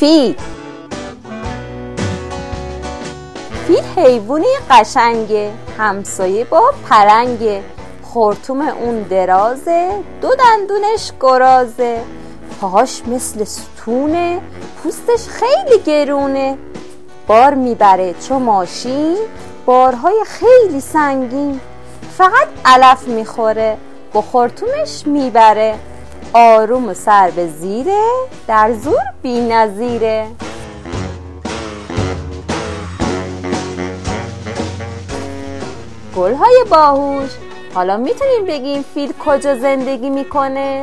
فیل فیل حیوانی قشنگه همسایه با پرنگه. خورتوم اون درازه دو دندونش گرازه. پاهاش مثل ستونه پوستش خیلی گرونه. بار می‌بره چو ماشین بارهای خیلی سنگین. فقط علف می‌خوره با خورتومش می‌بره. آروم و سر به زیره در زور بی نظیره گلهای باهوش حالا می‌تونیم بگیم فیل کجا زندگی می‌کنه؟